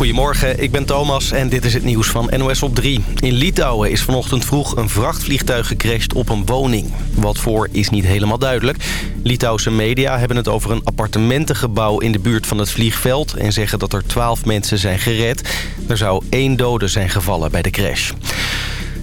Goedemorgen, ik ben Thomas en dit is het nieuws van NOS op 3. In Litouwen is vanochtend vroeg een vrachtvliegtuig gecrashed op een woning. Wat voor is niet helemaal duidelijk. Litouwse media hebben het over een appartementengebouw in de buurt van het vliegveld... en zeggen dat er 12 mensen zijn gered. Er zou één dode zijn gevallen bij de crash.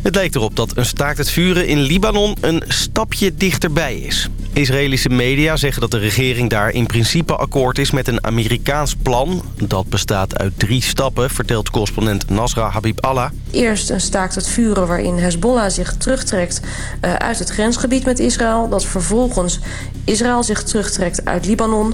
Het lijkt erop dat een staakt het vuren in Libanon een stapje dichterbij is. Israëlische media zeggen dat de regering daar in principe akkoord is met een Amerikaans plan. Dat bestaat uit drie stappen, vertelt correspondent Nasra Habib Allah. Eerst een staakt het vuren waarin Hezbollah zich terugtrekt uh, uit het grensgebied met Israël. Dat vervolgens Israël zich terugtrekt uit Libanon.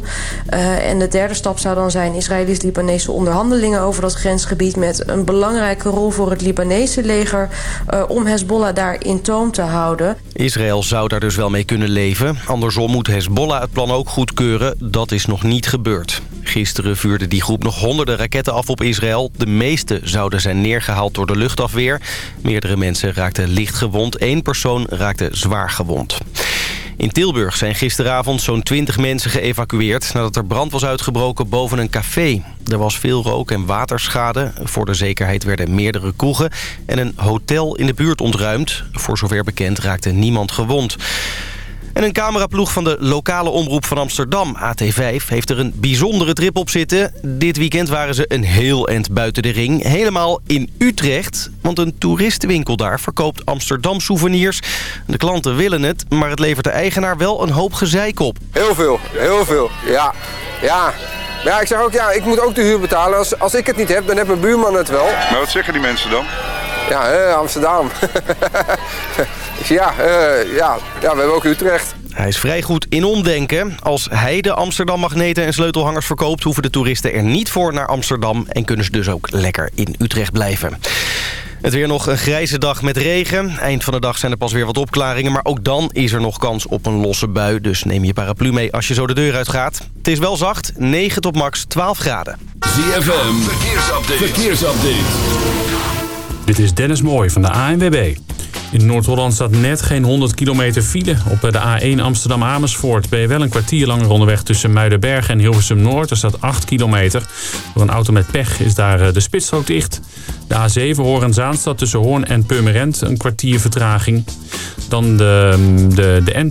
Uh, en de derde stap zou dan zijn Israëlisch-Libanese onderhandelingen over dat grensgebied... met een belangrijke rol voor het Libanese leger uh, om Hezbollah daar in toom te houden. Israël zou daar dus wel mee kunnen leven. Andersom moet Hezbollah het plan ook goedkeuren. Dat is nog niet gebeurd. Gisteren vuurde die groep nog honderden raketten af op Israël. De meeste zouden zijn neergehaald door de luchtafweer. Meerdere mensen raakten licht gewond. Eén persoon raakte zwaar gewond. In Tilburg zijn gisteravond zo'n 20 mensen geëvacueerd... nadat er brand was uitgebroken boven een café. Er was veel rook en waterschade. Voor de zekerheid werden meerdere kroegen en een hotel in de buurt ontruimd. Voor zover bekend raakte niemand gewond. En een cameraploeg van de lokale omroep van Amsterdam, AT5, heeft er een bijzondere trip op zitten. Dit weekend waren ze een heel eind buiten de ring. Helemaal in Utrecht, want een toeristenwinkel daar verkoopt Amsterdam souvenirs. De klanten willen het, maar het levert de eigenaar wel een hoop gezeik op. Heel veel, heel veel, ja. Ja, ja, ik zeg ook, ja, ik moet ook de huur betalen. Als, als ik het niet heb, dan heb mijn buurman het wel. Maar wat zeggen die mensen dan? Ja, eh, Amsterdam. ja, uh, ja, ja, we hebben ook Utrecht. Hij is vrij goed in omdenken. Als hij de Amsterdam-magneten en sleutelhangers verkoopt... hoeven de toeristen er niet voor naar Amsterdam... en kunnen ze dus ook lekker in Utrecht blijven. Het weer nog een grijze dag met regen. Eind van de dag zijn er pas weer wat opklaringen. Maar ook dan is er nog kans op een losse bui. Dus neem je paraplu mee als je zo de deur uitgaat. Het is wel zacht. 9 tot max 12 graden. ZFM. Verkeersupdate. Verkeersupdate. Dit is Dennis Mooij van de ANWB. In Noord-Holland staat net geen 100 kilometer file. Op de A1 Amsterdam-Amersfoort ben je wel een kwartier langer onderweg tussen Muidenberg en Hilversum-Noord. Er staat 8 kilometer. Door een auto met pech is daar eh, de spitsstrook dicht. De A7 Horen-Zaanstad tussen Hoorn en Purmerend een kwartier vertraging. Dan de, de, de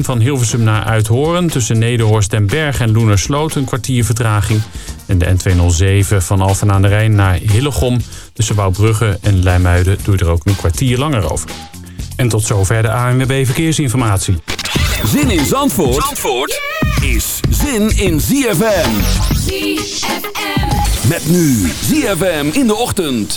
N201 van Hilversum naar Uithoren tussen Nederhorst en Berg en Loenersloot een kwartier vertraging. En de N207 van Alphen aan de Rijn naar Hillegom tussen Wouwbrugge en Leimuiden doe je er ook een kwartier langer over. En tot zover de ANWB Verkeersinformatie. Zin in Zandvoort, Zandvoort is zin in ZFM. ZFM. Met nu ZFM in de ochtend.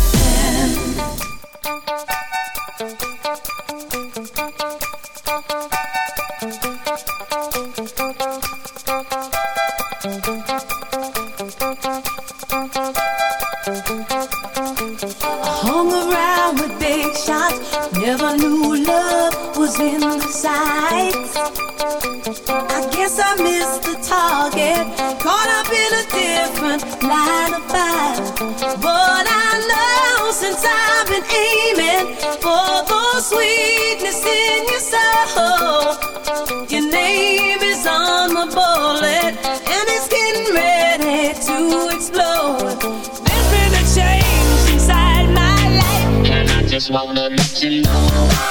wanna let you know.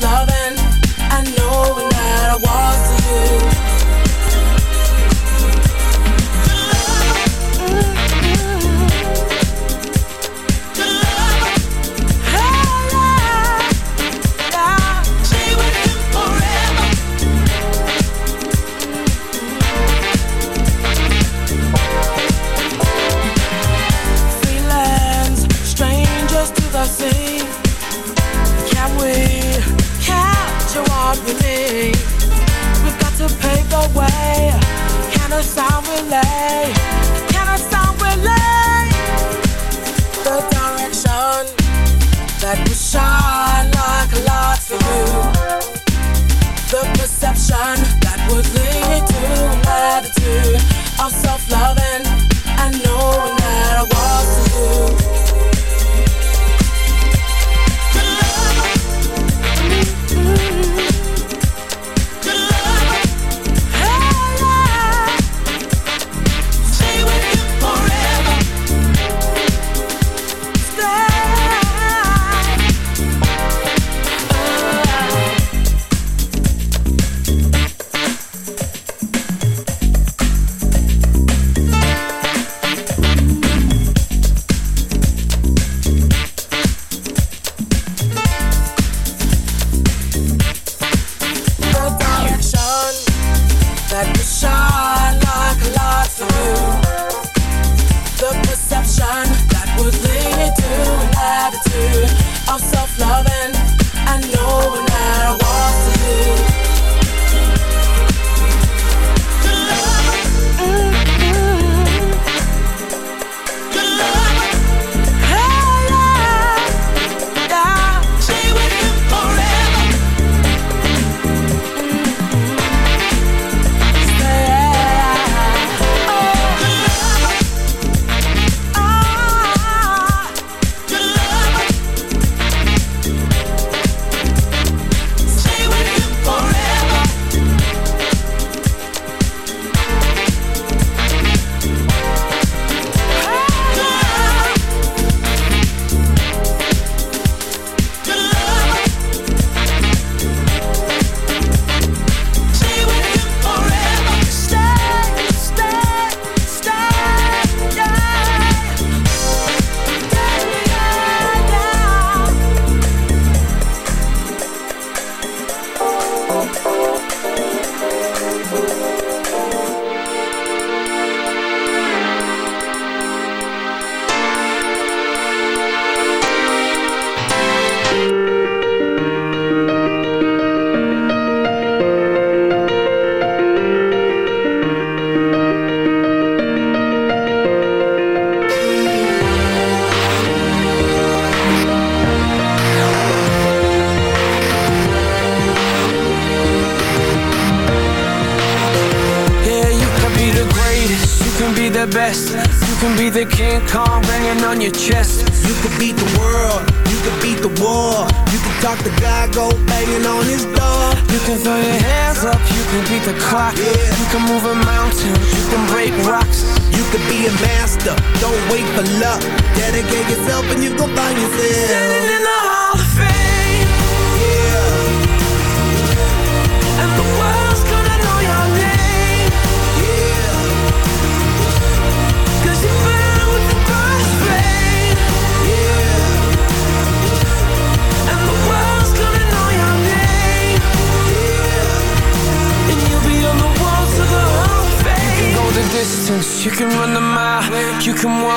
Self-loving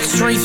straight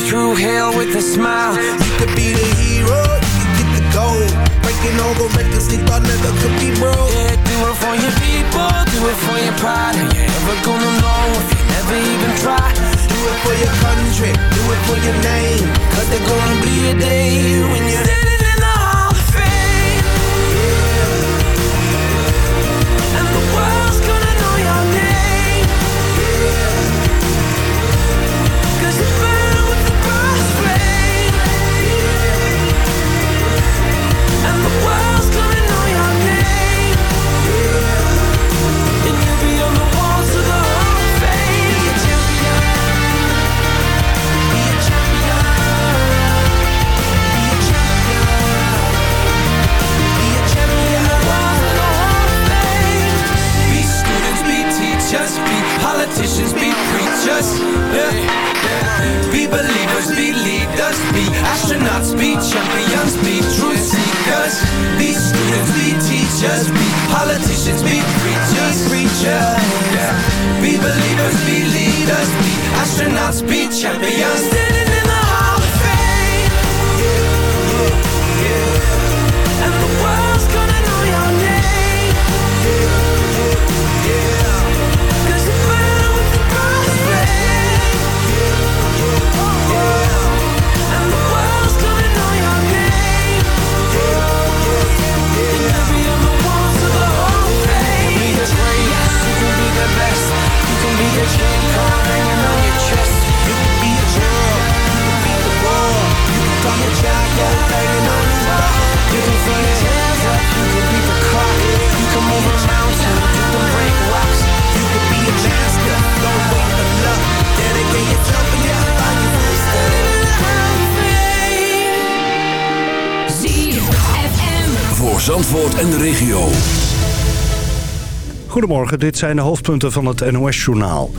Goedemorgen, dit zijn de hoofdpunten van het NOS-journaal.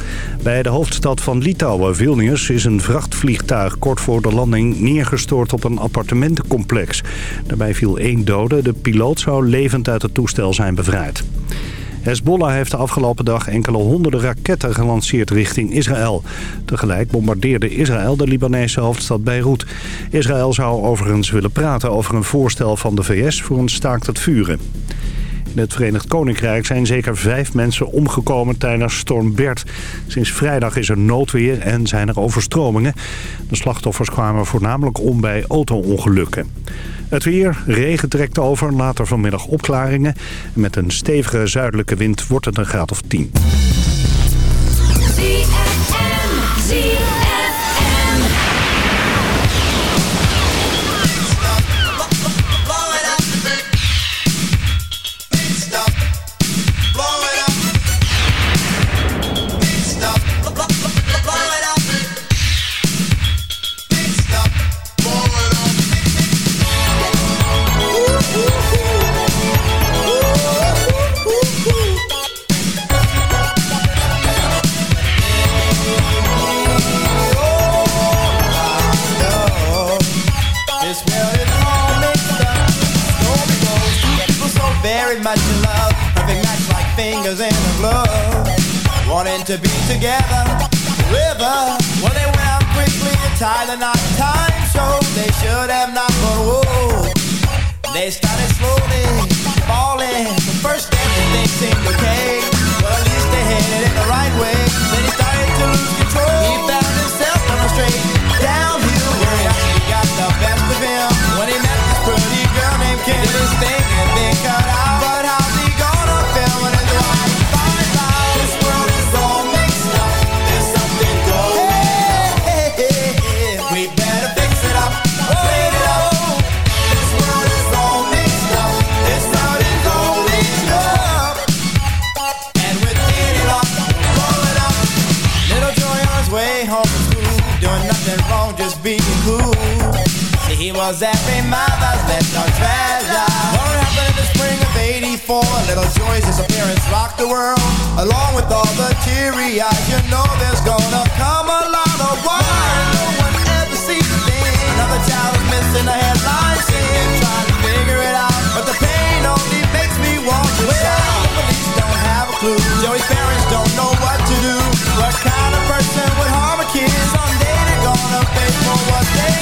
Bij de hoofdstad van Litouwen, Vilnius, is een vrachtvliegtuig kort voor de landing neergestort op een appartementencomplex. Daarbij viel één dode, de piloot zou levend uit het toestel zijn bevrijd. Hezbollah heeft de afgelopen dag enkele honderden raketten gelanceerd richting Israël. Tegelijk bombardeerde Israël de Libanese hoofdstad Beirut. Israël zou overigens willen praten over een voorstel van de VS voor een staakt het vuren. In het Verenigd Koninkrijk zijn zeker vijf mensen omgekomen tijdens storm Bert. Sinds vrijdag is er noodweer en zijn er overstromingen. De slachtoffers kwamen voornamelijk om bij auto-ongelukken. Het weer, regen trekt over, later vanmiddag opklaringen. Met een stevige zuidelijke wind wordt het een graad of 10. To be together, forever. Well, they went out quickly and tied knot. Time showed they should have not, but whoa. They started slowly falling. First everything seemed okay. But at least they headed in the right way. Then he started to lose control. Was every mother's little treasure. What happened in the spring of '84? Little Joy's disappearance rocked the world, along with all the teary eyes. You know there's gonna come a lot of why no one ever sees a thing. Another child is missing a headline scene, trying to figure it out, but the pain only makes me want to shout. The police don't have a clue. Joey's parents don't know what to do. What kind of person would harm a kid? Someday they're gonna pay for what they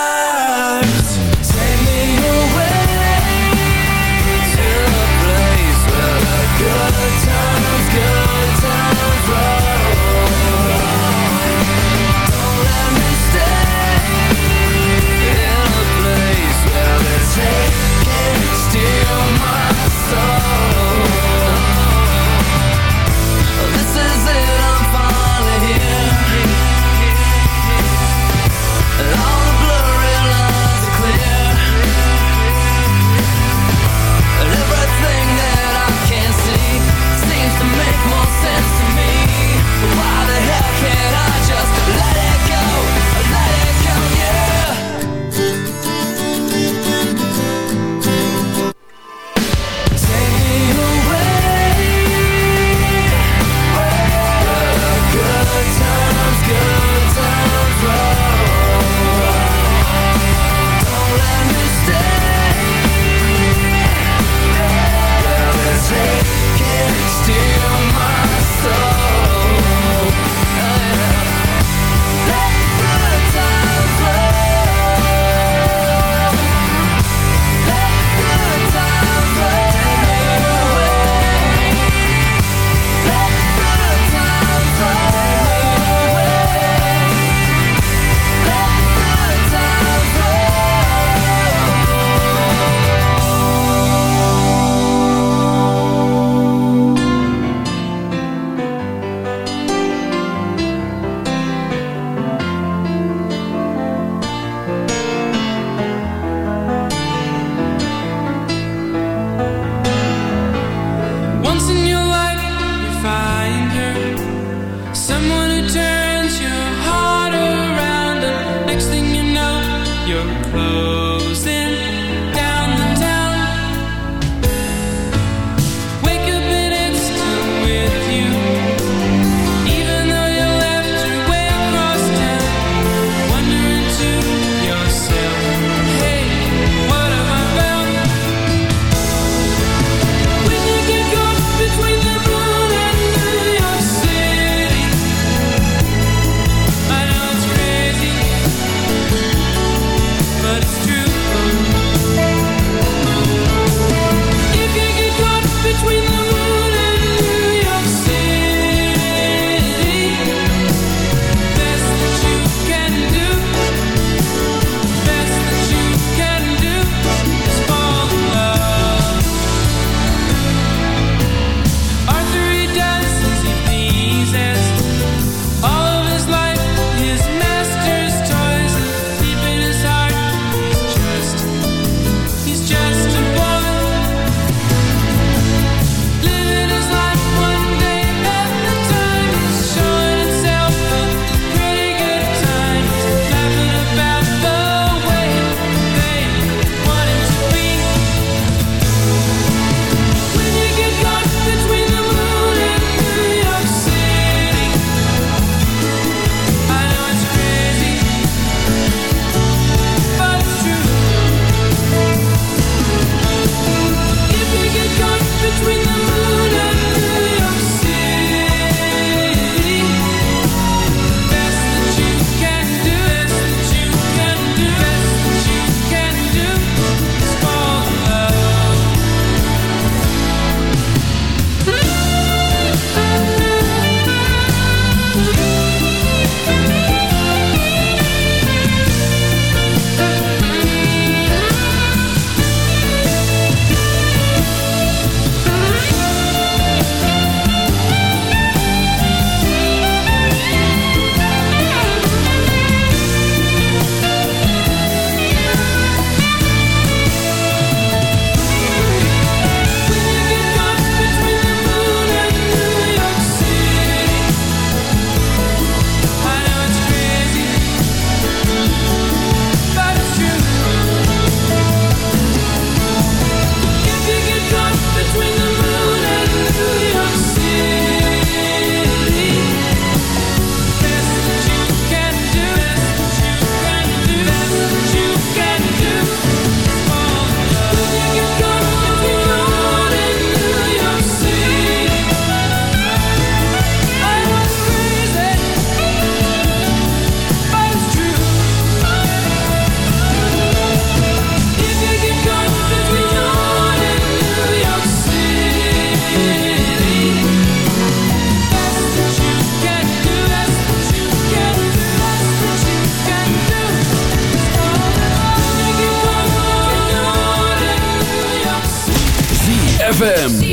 ZFM.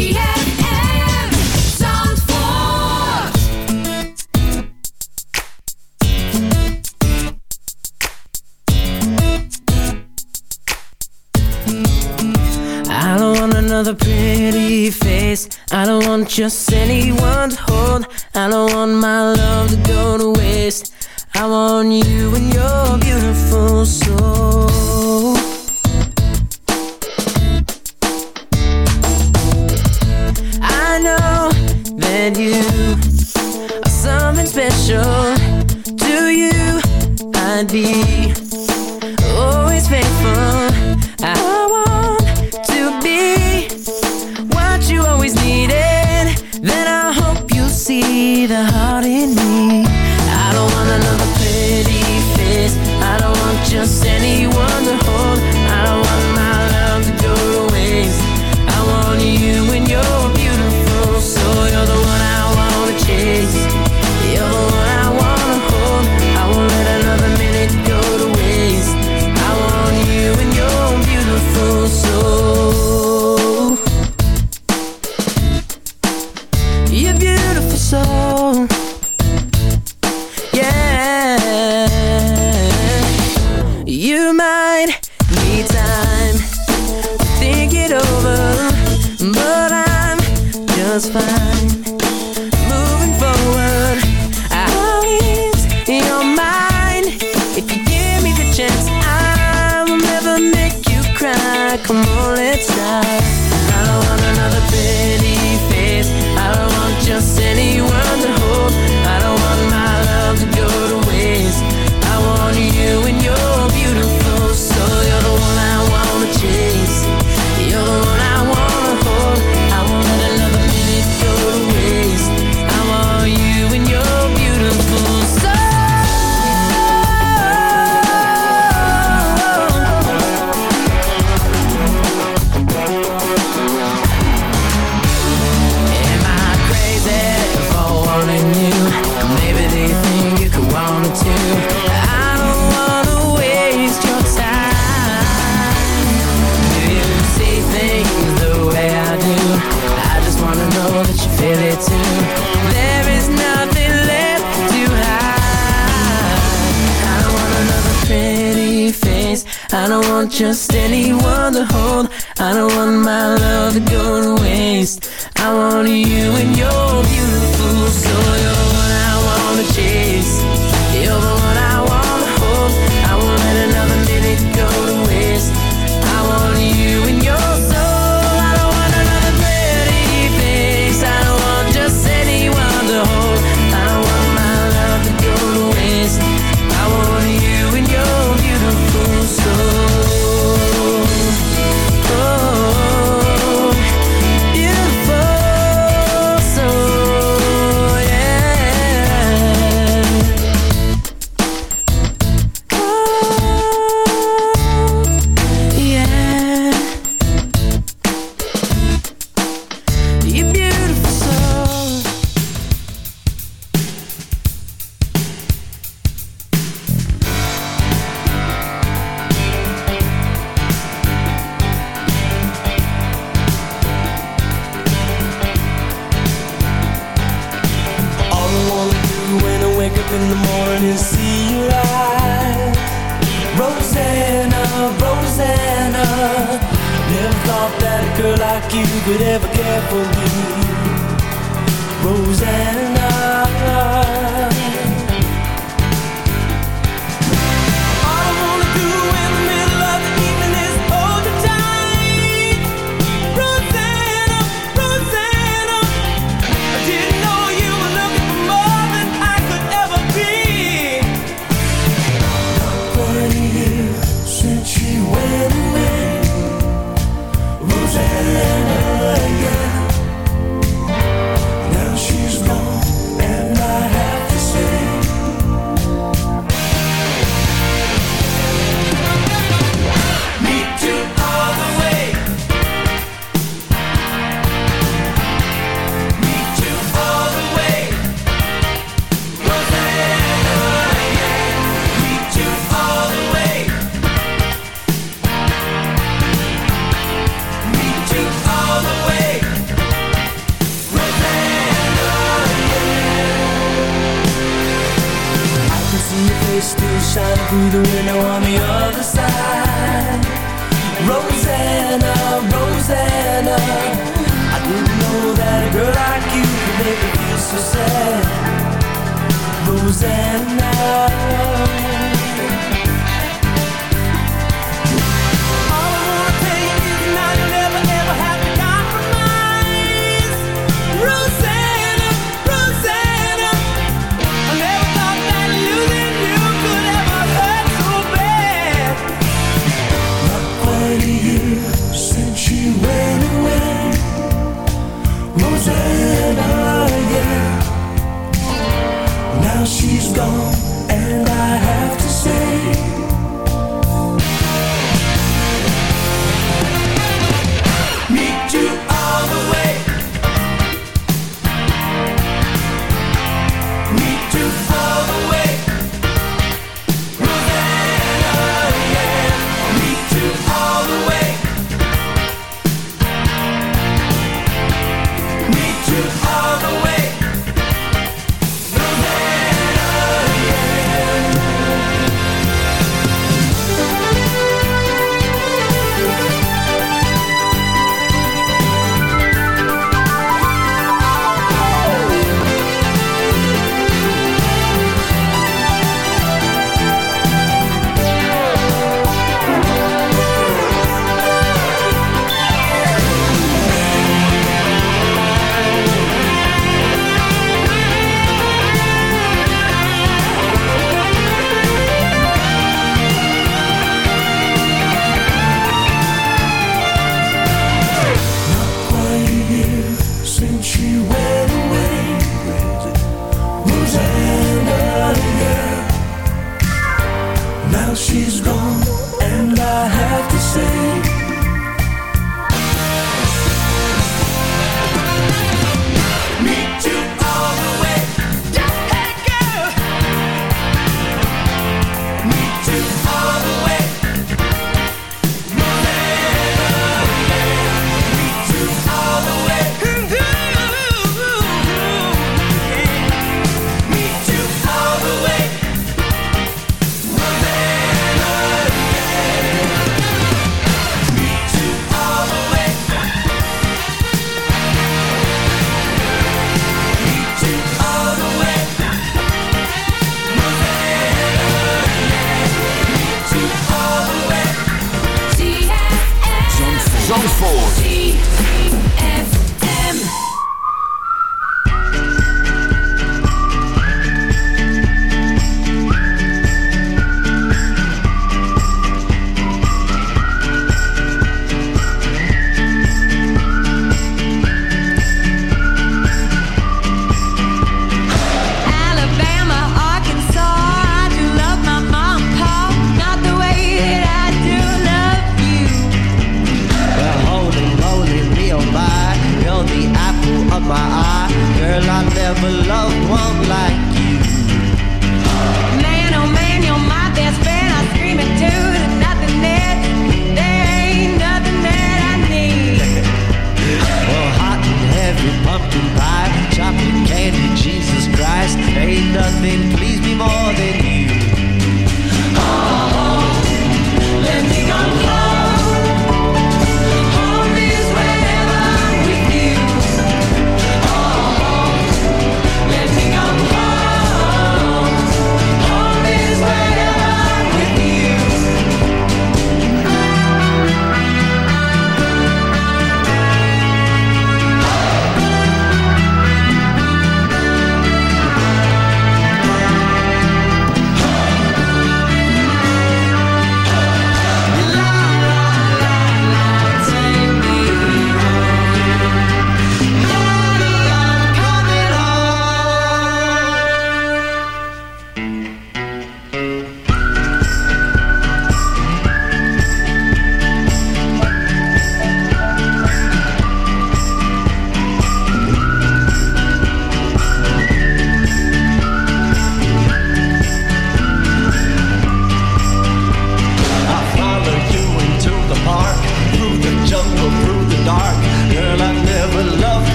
Another pretty face. I don't want just anyone to hold. I don't want my love to go to waste. I want you and your beautiful soul. said you. Are something special to you I'd be always faithful. I want to be what you always needed. Then I hope you see the heart in me. like a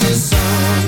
this song.